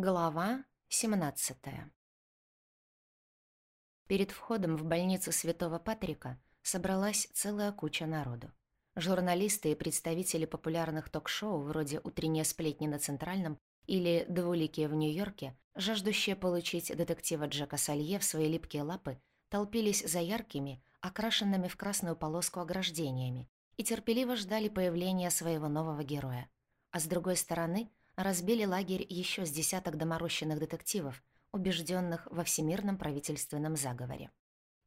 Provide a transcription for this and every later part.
Глава 17 Перед входом в больницу Святого Патрика собралась целая куча народу. Журналисты и представители популярных ток-шоу вроде «Утренние сплетни на Центральном» или «Двуликие в Нью-Йорке», жаждущие получить детектива Джека Салье в свои липкие лапы, толпились за яркими, окрашенными в красную полоску ограждениями и терпеливо ждали появления своего нового героя. А с другой стороны — разбили лагерь еще с десяток доморощенных детективов, убежденных во всемирном правительственном заговоре.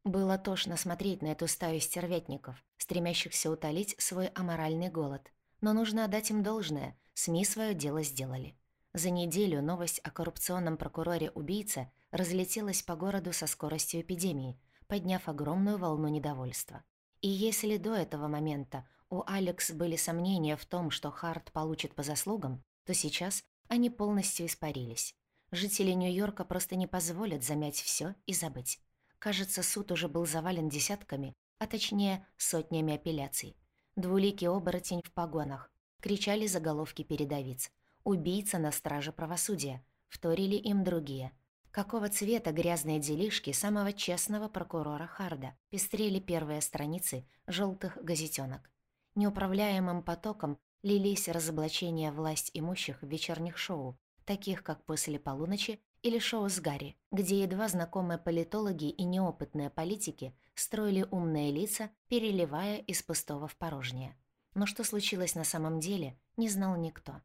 Было тошно смотреть на эту стаю стервятников, стремящихся утолить свой аморальный голод. Но нужно отдать им должное, СМИ свое дело сделали. За неделю новость о коррупционном прокуроре-убийце разлетелась по городу со скоростью эпидемии, подняв огромную волну недовольства. И если до этого момента у Алекс были сомнения в том, что Харт получит по заслугам, то сейчас они полностью испарились. Жители Нью-Йорка просто не позволят замять все и забыть. Кажется, суд уже был завален десятками, а точнее сотнями апелляций. Двуликий оборотень в погонах. Кричали заголовки передовиц. «Убийца на страже правосудия». Вторили им другие. Какого цвета грязные делишки самого честного прокурора Харда пестрели первые страницы желтых газетенок. Неуправляемым потоком лились разоблачения власть имущих в вечерних шоу, таких как «После полуночи» или шоу с Гарри, где едва знакомые политологи и неопытные политики строили умные лица, переливая из пустого в порожнее. Но что случилось на самом деле, не знал никто.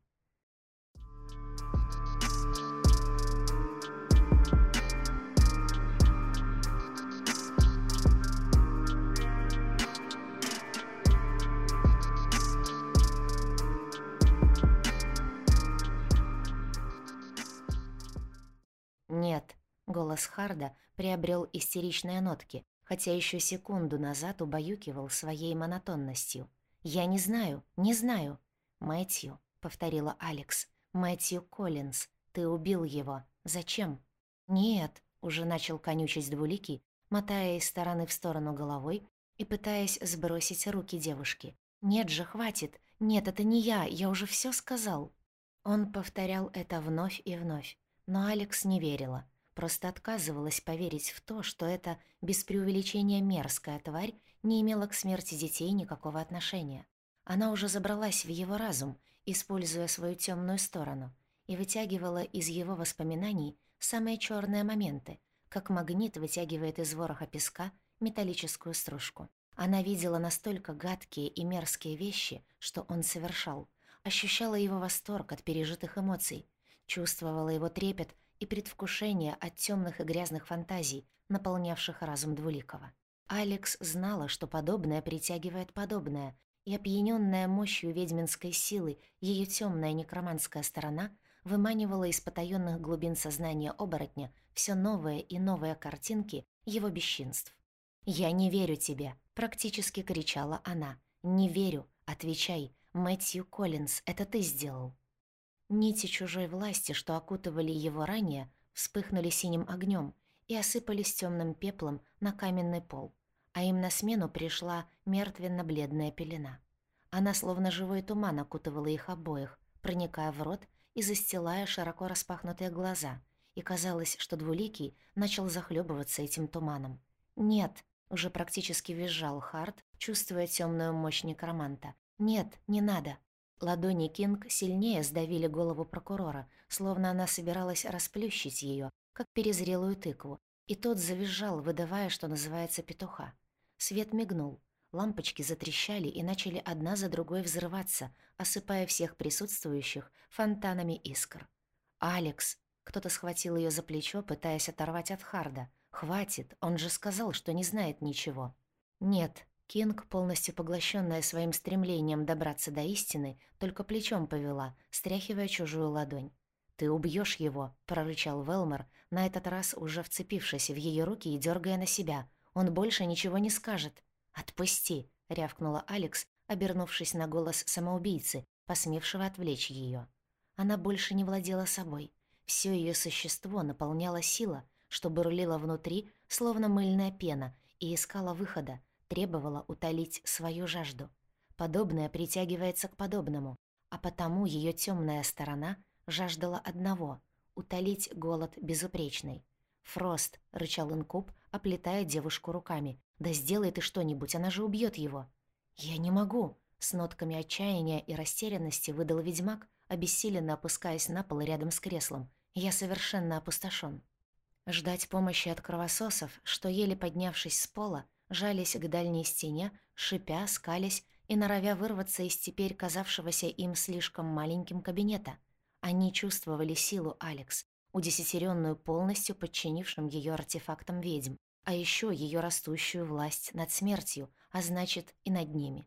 «Нет», — голос Харда приобрел истеричные нотки, хотя еще секунду назад убаюкивал своей монотонностью. «Я не знаю, не знаю». «Мэтью», — повторила Алекс, — «Мэтью Коллинз, ты убил его. Зачем?» «Нет», — уже начал конючить двуликий, мотая из стороны в сторону головой и пытаясь сбросить руки девушки. «Нет же, хватит! Нет, это не я, я уже все сказал!» Он повторял это вновь и вновь. Но Алекс не верила, просто отказывалась поверить в то, что эта без преувеличения мерзкая тварь не имела к смерти детей никакого отношения. Она уже забралась в его разум, используя свою темную сторону, и вытягивала из его воспоминаний самые черные моменты, как магнит вытягивает из вороха песка металлическую стружку. Она видела настолько гадкие и мерзкие вещи, что он совершал, ощущала его восторг от пережитых эмоций, Чувствовала его трепет и предвкушение от темных и грязных фантазий, наполнявших разум Двуликова. Алекс знала, что подобное притягивает подобное, и опьянённая мощью ведьминской силы ее темная некроманская сторона выманивала из потаённых глубин сознания оборотня все новые и новые картинки его бесчинств. «Я не верю тебе», — практически кричала она. «Не верю. Отвечай. Мэтью Коллинз, это ты сделал». Нити чужой власти, что окутывали его ранее, вспыхнули синим огнем и осыпались темным пеплом на каменный пол, а им на смену пришла мертвенно-бледная пелена. Она словно живой туман окутывала их обоих, проникая в рот и застилая широко распахнутые глаза, и казалось, что Двуликий начал захлебываться этим туманом. «Нет!» — уже практически визжал Харт, чувствуя темную мощь некроманта. «Нет, не надо!» Ладони Кинг сильнее сдавили голову прокурора, словно она собиралась расплющить ее, как перезрелую тыкву, и тот завизжал, выдавая, что называется, петуха. Свет мигнул, лампочки затрещали и начали одна за другой взрываться, осыпая всех присутствующих фонтанами искр. «Алекс!» — кто-то схватил ее за плечо, пытаясь оторвать от Харда. «Хватит, он же сказал, что не знает ничего». «Нет, Кинг, полностью поглощенная своим стремлением добраться до истины, только плечом повела, стряхивая чужую ладонь. «Ты убьешь его», — прорычал Велмор, на этот раз уже вцепившись в ее руки и дергая на себя. «Он больше ничего не скажет». «Отпусти», — рявкнула Алекс, обернувшись на голос самоубийцы, посмевшего отвлечь ее. Она больше не владела собой. Все ее существо наполняла сила, что бурлила внутри, словно мыльная пена, и искала выхода, требовала утолить свою жажду. Подобное притягивается к подобному, а потому ее темная сторона жаждала одного — утолить голод безупречный. «Фрост», — рычал инкуб, оплетая девушку руками. «Да сделай ты что-нибудь, она же убьет его». «Я не могу», — с нотками отчаяния и растерянности выдал ведьмак, обессиленно опускаясь на пол рядом с креслом. «Я совершенно опустошен. Ждать помощи от кровососов, что, еле поднявшись с пола, жались к дальней стене, шипя, скались и норовя вырваться из теперь казавшегося им слишком маленьким кабинета. Они чувствовали силу Алекс, удесятеренную полностью подчинившим ее артефактам ведьм, а еще ее растущую власть над смертью, а значит и над ними.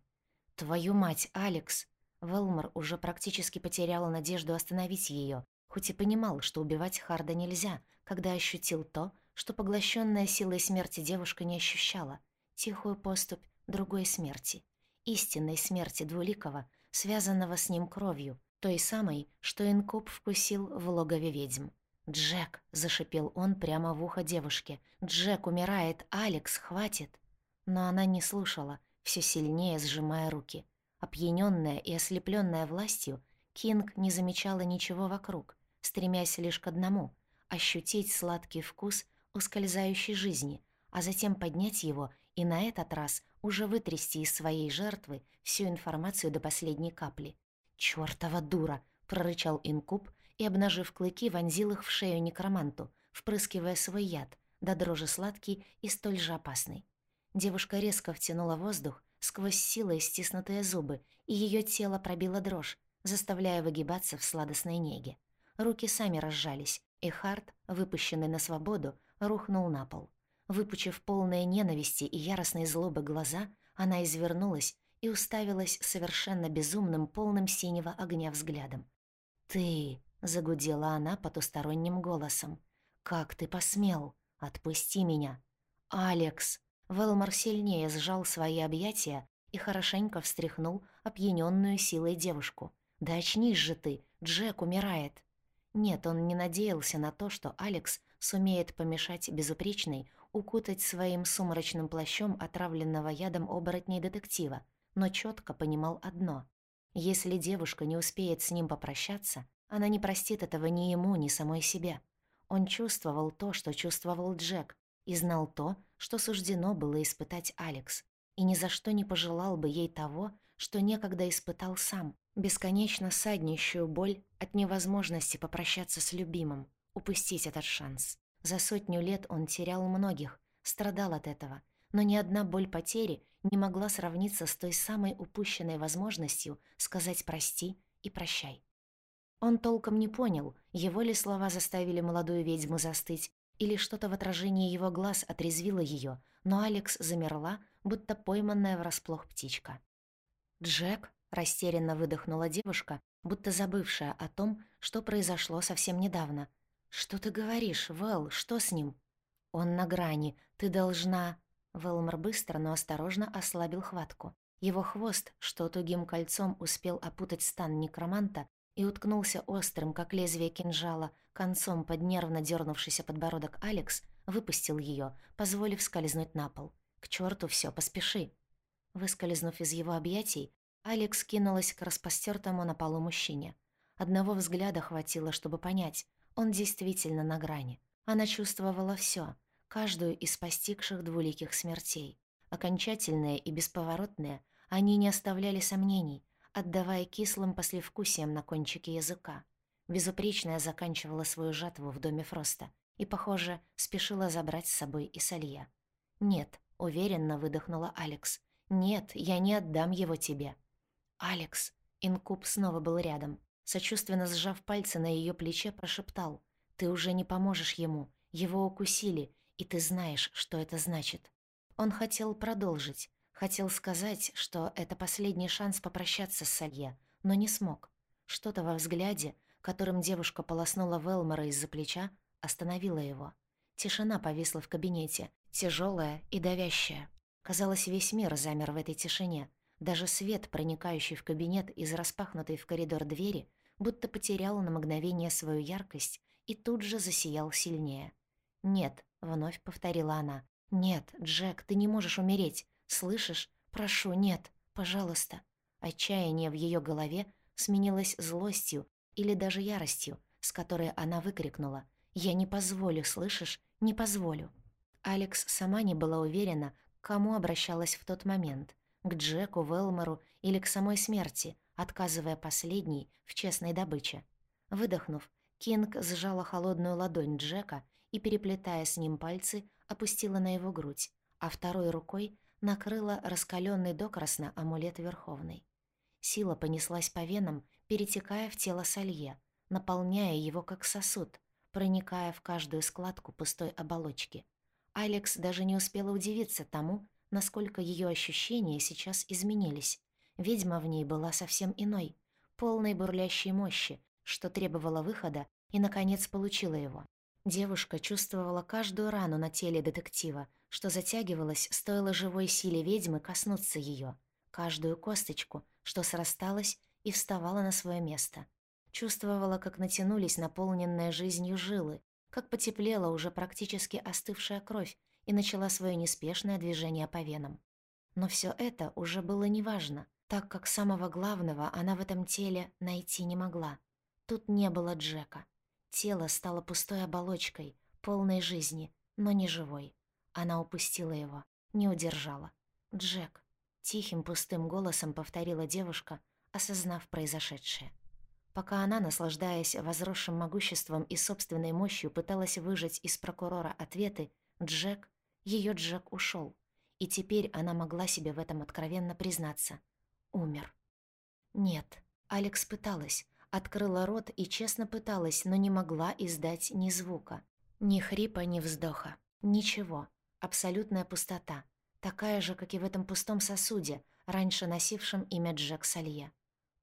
«Твою мать, Алекс!» Велмор уже практически потерял надежду остановить ее, хоть и понимал, что убивать Харда нельзя, когда ощутил то, что поглощенная силой смерти девушка не ощущала, тихую поступь другой смерти, истинной смерти Двуликова, связанного с ним кровью, той самой, что инкуб вкусил в логове ведьм. «Джек!» — зашипел он прямо в ухо девушке. «Джек умирает! Алекс, хватит!» Но она не слушала, все сильнее сжимая руки. Опьянённая и ослепленная властью, Кинг не замечала ничего вокруг, стремясь лишь к одному — ощутить сладкий вкус ускользающей жизни, а затем поднять его и на этот раз уже вытрясти из своей жертвы всю информацию до последней капли. «Чёртова дура!» — прорычал инкуб и, обнажив клыки, вонзил их в шею некроманту, впрыскивая свой яд, до дрожи сладкий и столь же опасный. Девушка резко втянула воздух сквозь силой стиснутые зубы, и ее тело пробило дрожь, заставляя выгибаться в сладостной неге. Руки сами разжались, и Харт, выпущенный на свободу, рухнул на пол. Выпучив полные ненависти и яростной злобы глаза, она извернулась и уставилась совершенно безумным, полным синего огня взглядом. «Ты!» — загудела она потусторонним голосом. «Как ты посмел? Отпусти меня!» «Алекс!» Велмор сильнее сжал свои объятия и хорошенько встряхнул опьянённую силой девушку. «Да очнись же ты! Джек умирает!» Нет, он не надеялся на то, что Алекс сумеет помешать безупречной укутать своим сумрачным плащом отравленного ядом оборотней детектива, но четко понимал одно. Если девушка не успеет с ним попрощаться, она не простит этого ни ему, ни самой себе. Он чувствовал то, что чувствовал Джек, и знал то, что суждено было испытать Алекс, и ни за что не пожелал бы ей того, что некогда испытал сам, бесконечно саднищую боль от невозможности попрощаться с любимым, упустить этот шанс. За сотню лет он терял многих, страдал от этого, но ни одна боль потери не могла сравниться с той самой упущенной возможностью сказать «прости» и «прощай». Он толком не понял, его ли слова заставили молодую ведьму застыть, или что-то в отражении его глаз отрезвило ее, но Алекс замерла, будто пойманная врасплох птичка. «Джек?» Растерянно выдохнула девушка, будто забывшая о том, что произошло совсем недавно. «Что ты говоришь, Вэл? Что с ним?» «Он на грани. Ты должна...» Велмор быстро, но осторожно ослабил хватку. Его хвост, что тугим кольцом успел опутать стан некроманта, и уткнулся острым, как лезвие кинжала, концом под нервно дернувшийся подбородок Алекс, выпустил ее, позволив скользнуть на пол. «К черту все, поспеши!» Выскользнув из его объятий, Алекс кинулась к распостёртому на полу мужчине. Одного взгляда хватило, чтобы понять, он действительно на грани. Она чувствовала всё, каждую из постигших двуликих смертей. Окончательные и бесповоротные, они не оставляли сомнений, отдавая кислым послевкусием на кончике языка. Безупречная заканчивала свою жатву в доме Фроста и, похоже, спешила забрать с собой и Салья. «Нет», — уверенно выдохнула Алекс, — «нет, я не отдам его тебе». «Алекс!» Инкуб снова был рядом. Сочувственно сжав пальцы на ее плече, прошептал. «Ты уже не поможешь ему. Его укусили, и ты знаешь, что это значит». Он хотел продолжить. Хотел сказать, что это последний шанс попрощаться с Салье, но не смог. Что-то во взгляде, которым девушка полоснула Велмора из-за плеча, остановило его. Тишина повисла в кабинете, тяжелая и давящая. Казалось, весь мир замер в этой тишине, даже свет, проникающий в кабинет из распахнутой в коридор двери, будто потерял на мгновение свою яркость и тут же засиял сильнее. «Нет», — вновь повторила она, — «нет, Джек, ты не можешь умереть. Слышишь? Прошу, нет, пожалуйста». Отчаяние в ее голове сменилось злостью или даже яростью, с которой она выкрикнула «Я не позволю, слышишь? Не позволю». Алекс сама не была уверена, к кому обращалась в тот момент — к Джеку, Велмору или к самой смерти, отказывая последней в честной добыче. Выдохнув, Кинг сжала холодную ладонь Джека и, переплетая с ним пальцы, опустила на его грудь, а второй рукой накрыла раскаленный докрасно амулет Верховный. Сила понеслась по венам, перетекая в тело Салье, наполняя его как сосуд, проникая в каждую складку пустой оболочки. Алекс даже не успела удивиться тому, насколько ее ощущения сейчас изменились. Ведьма в ней была совсем иной, полной бурлящей мощи, что требовало выхода и, наконец, получила его. Девушка чувствовала каждую рану на теле детектива, что затягивалась, стоило живой силе ведьмы коснуться ее, каждую косточку, что срасталась и вставала на свое место. Чувствовала, как натянулись наполненные жизнью жилы, как потеплела уже практически остывшая кровь и начала свое неспешное движение по венам. Но все это уже было неважно, так как самого главного она в этом теле найти не могла. Тут не было Джека. Тело стало пустой оболочкой, полной жизни, но не живой. Она упустила его, не удержала. «Джек», — тихим пустым голосом повторила девушка, осознав произошедшее. Пока она, наслаждаясь возросшим могуществом и собственной мощью, пыталась выжать из прокурора ответы, Джек, ее Джек ушел, и теперь она могла себе в этом откровенно признаться. Умер. Нет, Алекс пыталась, открыла рот и честно пыталась, но не могла издать ни звука. Ни хрипа, ни вздоха. Ничего. Абсолютная пустота. Такая же, как и в этом пустом сосуде, раньше носившем имя Джек Салье.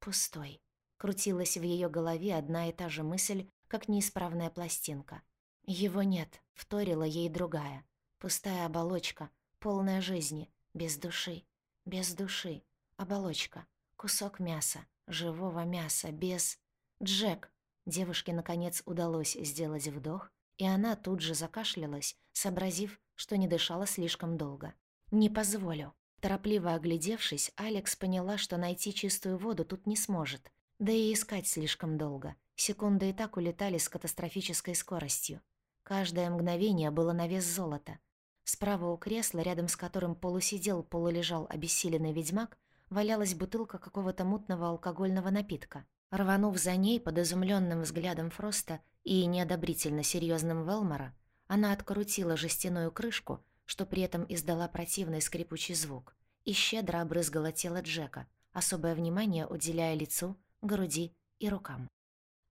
Пустой. Крутилась в ее голове одна и та же мысль, как неисправная пластинка. Его нет, вторила ей другая. Пустая оболочка, полная жизни, без души. Без души. Оболочка. Кусок мяса. Живого мяса. Без... Джек. Девушке, наконец, удалось сделать вдох, и она тут же закашлялась, сообразив, что не дышала слишком долго. «Не позволю». Торопливо оглядевшись, Алекс поняла, что найти чистую воду тут не сможет, да и искать слишком долго. Секунды и так улетали с катастрофической скоростью. Каждое мгновение было на вес золота. Справа у кресла, рядом с которым полусидел, полулежал обессиленный ведьмак, валялась бутылка какого-то мутного алкогольного напитка. Рванув за ней под изумленным взглядом Фроста и неодобрительно серьезным Велмора, она открутила жестяную крышку, что при этом издала противный скрипучий звук, и щедро обрызгала тело Джека, особое внимание уделяя лицу, груди и рукам.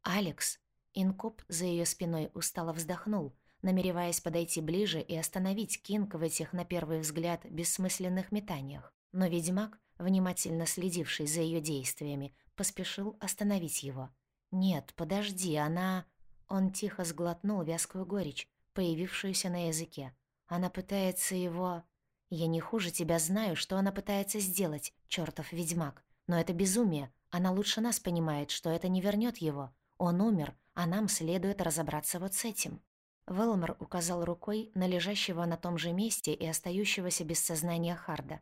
«Алекс!» Инкуб за ее спиной устало вздохнул, намереваясь подойти ближе и остановить Кинг в этих, на первый взгляд, бессмысленных метаниях. Но ведьмак, внимательно следивший за ее действиями, поспешил остановить его. «Нет, подожди, она...» Он тихо сглотнул вязкую горечь, появившуюся на языке. Она пытается его... Я не хуже тебя знаю, что она пытается сделать, чертов ведьмак. Но это безумие, она лучше нас понимает, что это не вернет его. Он умер, а нам следует разобраться вот с этим». Велмор указал рукой на лежащего на том же месте и остающегося без сознания Харда.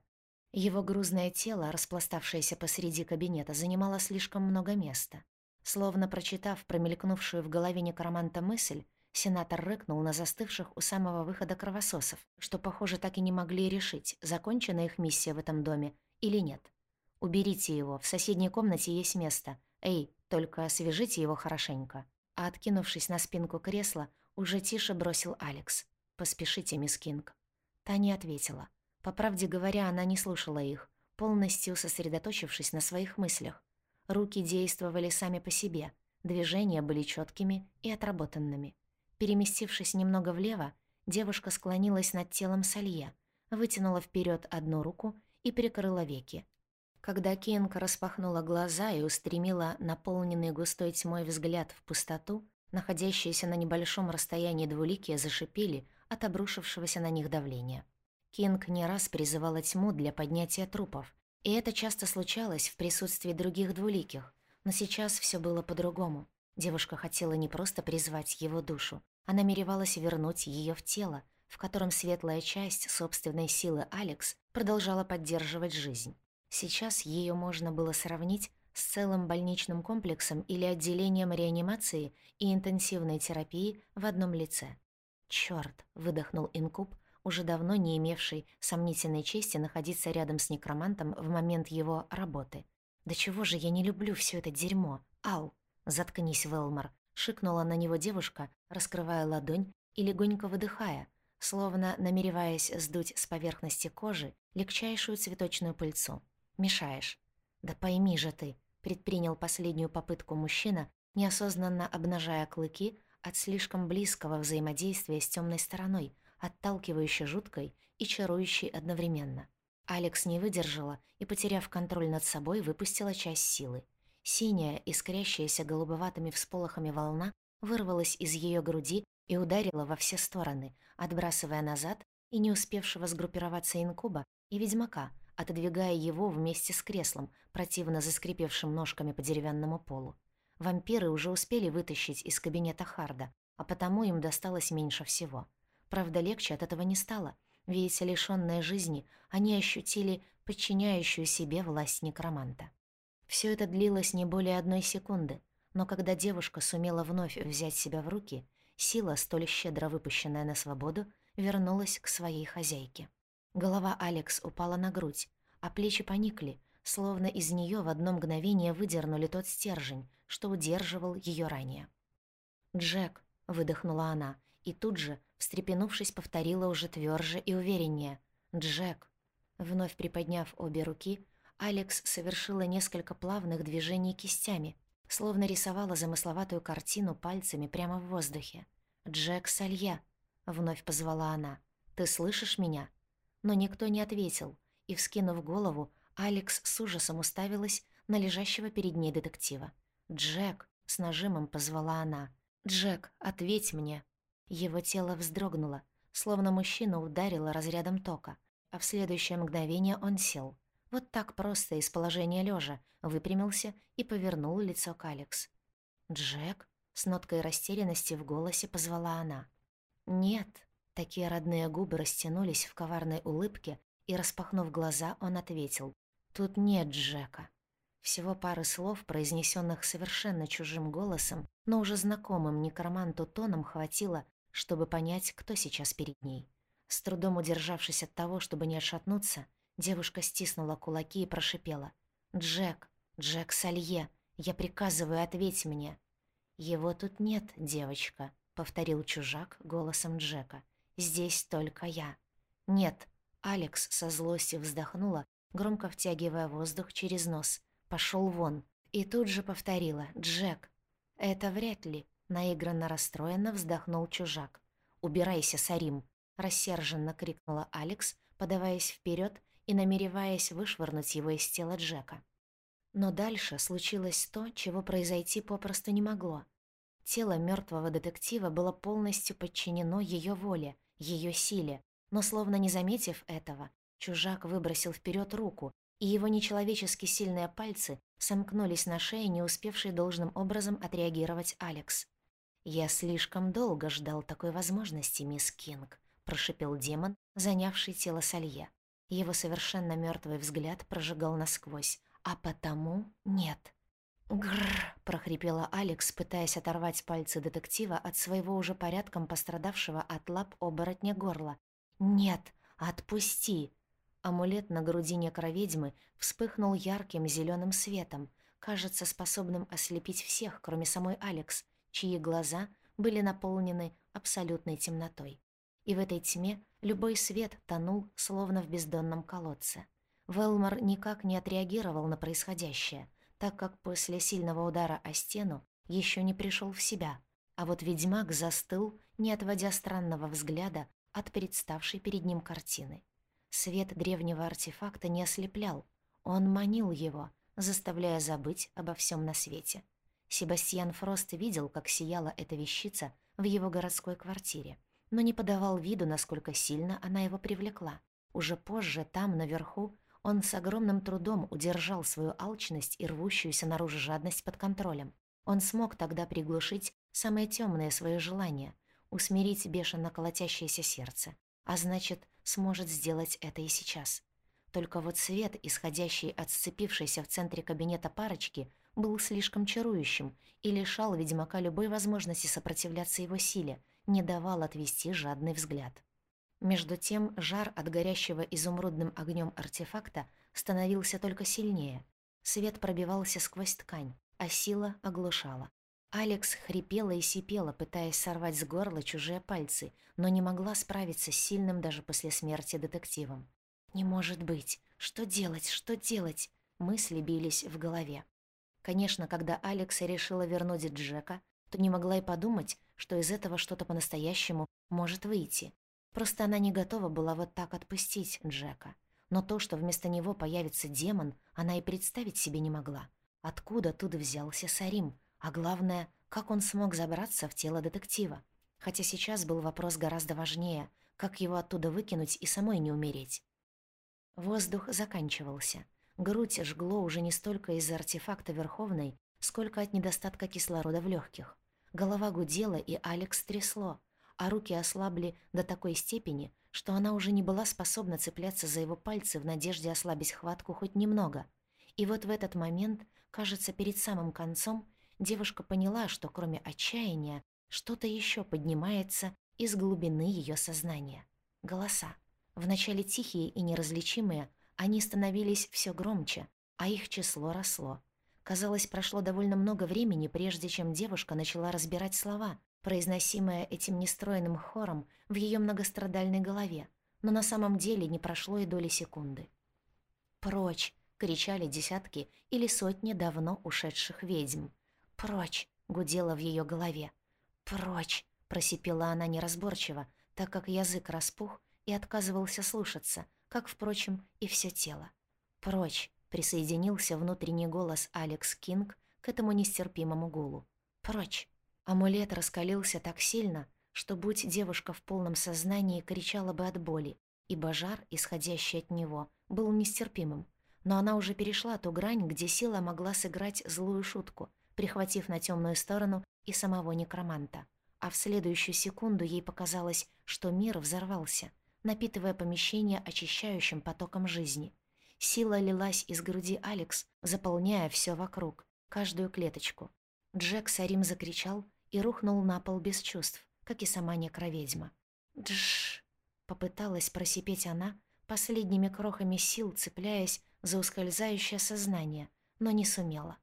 Его грузное тело, распластавшееся посреди кабинета, занимало слишком много места. Словно прочитав промелькнувшую в голове некроманта мысль, сенатор рыкнул на застывших у самого выхода кровососов, что, похоже, так и не могли решить, закончена их миссия в этом доме или нет. Уберите его, в соседней комнате есть место. Эй, только освежите его хорошенько». А откинувшись на спинку кресла, уже тише бросил Алекс. «Поспешите, мисс Кинг». Та не ответила. По правде говоря, она не слушала их, полностью сосредоточившись на своих мыслях. Руки действовали сами по себе, движения были четкими и отработанными. Переместившись немного влево, девушка склонилась над телом Салье, вытянула вперед одну руку и прикрыла веки. Когда Кинг распахнула глаза и устремила наполненный густой тьмой взгляд в пустоту, находящиеся на небольшом расстоянии двуликие зашипели от обрушившегося на них давления. Кинг не раз призывала тьму для поднятия трупов, и это часто случалось в присутствии других двуликих, но сейчас все было по-другому. Девушка хотела не просто призвать его душу, а намеревалась вернуть ее в тело, в котором светлая часть собственной силы Алекс продолжала поддерживать жизнь. Сейчас ее можно было сравнить с целым больничным комплексом или отделением реанимации и интенсивной терапии в одном лице. «Чёрт!» — выдохнул инкуб, уже давно не имевший сомнительной чести находиться рядом с некромантом в момент его работы. «Да чего же я не люблю все это дерьмо? Ау!» «Заткнись, Велмор!» — шикнула на него девушка, раскрывая ладонь и легонько выдыхая, словно намереваясь сдуть с поверхности кожи легчайшую цветочную пыльцу. «Мешаешь». «Да пойми же ты», — предпринял последнюю попытку мужчина, неосознанно обнажая клыки от слишком близкого взаимодействия с темной стороной, отталкивающей жуткой и чарующей одновременно. Алекс не выдержала и, потеряв контроль над собой, выпустила часть силы. Синяя, искрящаяся голубоватыми всполохами волна вырвалась из ее груди и ударила во все стороны, отбрасывая назад и не успевшего сгруппироваться инкуба и ведьмака, отодвигая его вместе с креслом, противно заскрипевшим ножками по деревянному полу. Вампиры уже успели вытащить из кабинета Харда, а потому им досталось меньше всего. Правда, легче от этого не стало, ведь, лишённые жизни, они ощутили подчиняющую себе власть некроманта. Все это длилось не более одной секунды, но когда девушка сумела вновь взять себя в руки, сила, столь щедро выпущенная на свободу, вернулась к своей хозяйке. Голова Алекс упала на грудь, а плечи поникли, словно из нее в одно мгновение выдернули тот стержень, что удерживал ее ранее. «Джек», — выдохнула она, и тут же, встрепенувшись, повторила уже тверже и увереннее. «Джек». Вновь приподняв обе руки, Алекс совершила несколько плавных движений кистями, словно рисовала замысловатую картину пальцами прямо в воздухе. «Джек Салья», — вновь позвала она, — «ты слышишь меня?» Но никто не ответил, и, вскинув голову, Алекс с ужасом уставилась на лежащего перед ней детектива. «Джек!» — с нажимом позвала она. «Джек, ответь мне!» Его тело вздрогнуло, словно мужчина ударило разрядом тока, а в следующее мгновение он сел. Вот так просто из положения лежа выпрямился и повернул лицо к Алекс. «Джек?» — с ноткой растерянности в голосе позвала она. «Нет». Такие родные губы растянулись в коварной улыбке, и, распахнув глаза, он ответил. «Тут нет Джека». Всего пары слов, произнесенных совершенно чужим голосом, но уже знакомым некроманту тоном хватило, чтобы понять, кто сейчас перед ней. С трудом удержавшись от того, чтобы не отшатнуться, девушка стиснула кулаки и прошипела. «Джек, Джек Салье, я приказываю, ответь мне». «Его тут нет, девочка», — повторил чужак голосом Джека. «Здесь только я». «Нет», — Алекс со злостью вздохнула, громко втягивая воздух через нос — пошел вон. И тут же повторила «Джек». «Это вряд ли», — наигранно расстроенно вздохнул чужак. «Убирайся, Сарим», — рассерженно крикнула Алекс, подаваясь вперед и намереваясь вышвырнуть его из тела Джека. Но дальше случилось то, чего произойти попросту не могло. Тело мертвого детектива было полностью подчинено ее воле, ее силе, но словно не заметив этого, чужак выбросил вперед руку, и его нечеловечески сильные пальцы сомкнулись на шее, не успевшей должным образом отреагировать Алекс. «Я слишком долго ждал такой возможности, мисс Кинг», — прошипел демон, занявший тело Салье. Его совершенно мертвый взгляд прожигал насквозь, а потому нет. «Грррр!» — прохрипела Алекс, пытаясь оторвать пальцы детектива от своего уже порядком пострадавшего от лап оборотня горла. «Нет! Отпусти!» Амулет на груди некроведьмы вспыхнул ярким зеленым светом, кажется, способным ослепить всех, кроме самой Алекс, чьи глаза были наполнены абсолютной темнотой. И в этой тьме любой свет тонул, словно в бездонном колодце. Велмор никак не отреагировал на происходящее, так как после сильного удара о стену еще не пришел в себя, а вот ведьмак застыл, не отводя странного взгляда от представшей перед ним картины. Свет древнего артефакта не ослеплял, он манил его, заставляя забыть обо всем на свете. Себастьян Фрост видел, как сияла эта вещица в его городской квартире, но не подавал виду, насколько сильно она его привлекла. Уже позже, там, наверху, он с огромным трудом удержал свою алчность и рвущуюся наружу жадность под контролем. Он смог тогда приглушить самое темное свое желание, усмирить бешено колотящееся сердце, а значит, сможет сделать это и сейчас. Только вот свет, исходящий от сцепившейся в центре кабинета парочки, был слишком чарующим и лишал ведьмака любой возможности сопротивляться его силе, не давал отвести жадный взгляд. Между тем жар от горящего изумрудным огнем артефакта становился только сильнее. Свет пробивался сквозь ткань, а сила оглушала. Алекс хрипела и сипела, пытаясь сорвать с горла чужие пальцы, но не могла справиться с сильным даже после смерти детективом. «Не может быть! Что делать? Что делать?» Мысли бились в голове. Конечно, когда Алекс решила вернуть Джека, то не могла и подумать, что из этого что-то по-настоящему может выйти. Просто она не готова была вот так отпустить Джека. Но то, что вместо него появится демон, она и представить себе не могла. Откуда тут взялся Сарим? А главное, как он смог забраться в тело детектива? Хотя сейчас был вопрос гораздо важнее, как его оттуда выкинуть и самой не умереть. Воздух заканчивался. Грудь жгло уже не столько из-за артефакта Верховной, сколько от недостатка кислорода в легких. Голова гудела, и Алекс трясло, а руки ослабли до такой степени, что она уже не была способна цепляться за его пальцы в надежде ослабить хватку хоть немного. И вот в этот момент, кажется, перед самым концом, девушка поняла, что кроме отчаяния что-то еще поднимается из глубины ее сознания. Голоса. Вначале тихие и неразличимые, они становились все громче, а их число росло. Казалось, прошло довольно много времени, прежде чем девушка начала разбирать слова, произносимые этим нестроенным хором в ее многострадальной голове, но на самом деле не прошло и доли секунды. «Прочь!» — кричали десятки или сотни давно ушедших ведьм. «Прочь!» — гудела в ее голове. «Прочь!» — просипела она неразборчиво, так как язык распух и отказывался слушаться, как, впрочем, и все тело. «Прочь!» — присоединился внутренний голос Алекс Кинг к этому нестерпимому гулу. «Прочь!» Амулет раскалился так сильно, что, будь девушка в полном сознании, кричала бы от боли, и божар, исходящий от него, был нестерпимым. Но она уже перешла ту грань, где сила могла сыграть злую шутку — прихватив на темную сторону и самого некроманта. А в следующую секунду ей показалось, что мир взорвался, напитывая помещение очищающим потоком жизни. Сила лилась из груди Алекс, заполняя все вокруг, каждую клеточку. Джек Сарим закричал и рухнул на пол без чувств, как и сама некроведьма. «Дж!» — попыталась просипеть она, последними крохами сил цепляясь за ускользающее сознание, но не сумела.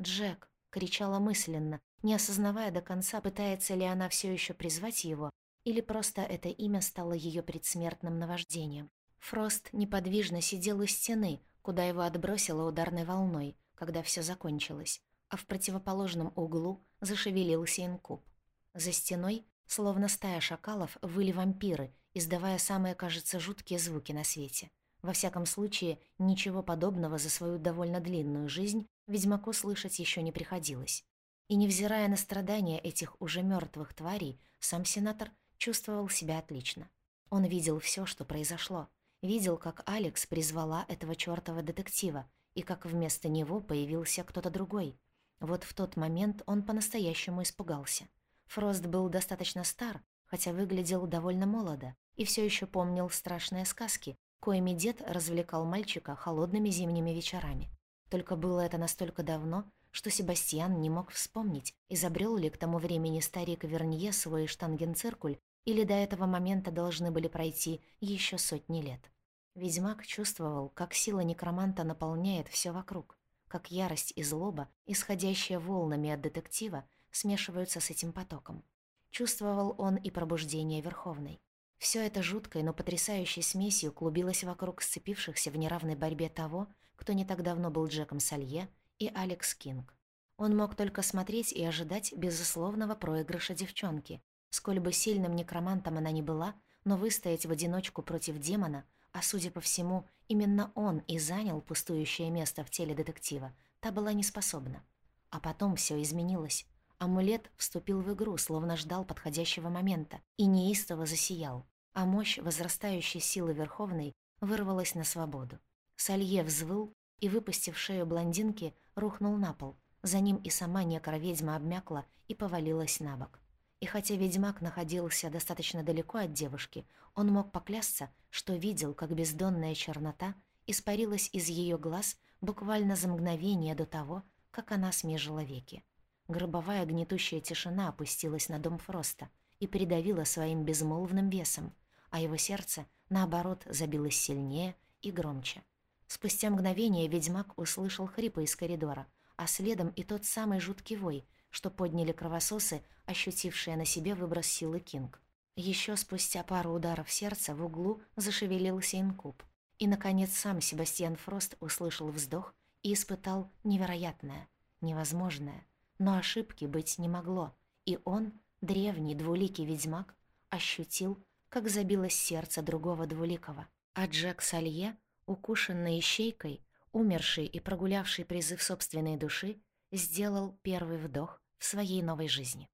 «Джек!» кричала мысленно, не осознавая до конца, пытается ли она все еще призвать его, или просто это имя стало ее предсмертным наваждением. Фрост неподвижно сидел у стены, куда его отбросило ударной волной, когда все закончилось, а в противоположном углу зашевелился инкуб. За стеной, словно стая шакалов, выли вампиры, издавая самые, кажется, жуткие звуки на свете. Во всяком случае, ничего подобного за свою довольно длинную жизнь ведьмаку слышать еще не приходилось. И невзирая на страдания этих уже мертвых тварей, сам сенатор чувствовал себя отлично. Он видел все, что произошло. Видел, как Алекс призвала этого чёртова детектива, и как вместо него появился кто-то другой. Вот в тот момент он по-настоящему испугался. Фрост был достаточно стар, хотя выглядел довольно молодо, и все еще помнил страшные сказки, коими дед развлекал мальчика холодными зимними вечерами. Только было это настолько давно, что Себастьян не мог вспомнить, изобрел ли к тому времени старик Вернье свой штангенциркуль, или до этого момента должны были пройти еще сотни лет. Ведьмак чувствовал, как сила некроманта наполняет все вокруг, как ярость и злоба, исходящие волнами от детектива, смешиваются с этим потоком. Чувствовал он и пробуждение Верховной. Все это жуткой, но потрясающей смесью клубилось вокруг сцепившихся в неравной борьбе того, кто не так давно был Джеком Салье, и Алекс Кинг. Он мог только смотреть и ожидать безусловного проигрыша девчонки. Сколь бы сильным некромантом она ни была, но выстоять в одиночку против демона, а судя по всему, именно он и занял пустующее место в теле детектива, та была не способна. А потом все изменилось. Амулет вступил в игру, словно ждал подходящего момента, и неистово засиял, а мощь возрастающей силы Верховной вырвалась на свободу. Салье взвыл и, выпустив шею блондинки, рухнул на пол. За ним и сама некроведьма обмякла и повалилась на бок. И хотя ведьмак находился достаточно далеко от девушки, он мог поклясться, что видел, как бездонная чернота испарилась из ее глаз буквально за мгновение до того, как она смежила веки. Гробовая гнетущая тишина опустилась на дом Фроста и придавила своим безмолвным весом, а его сердце, наоборот, забилось сильнее и громче. Спустя мгновение ведьмак услышал хрипы из коридора, а следом и тот самый жуткий вой, что подняли кровососы, ощутившие на себе выброс силы Кинг. Еще спустя пару ударов сердца в углу зашевелился инкуб. И, наконец, сам Себастьян Фрост услышал вздох и испытал невероятное, невозможное. Но ошибки быть не могло, и он, древний двуликий ведьмак, ощутил, как забилось сердце другого двуликого. А Джек Салье, укушенный ищейкой, умерший и прогулявший призыв собственной души, сделал первый вдох в своей новой жизни.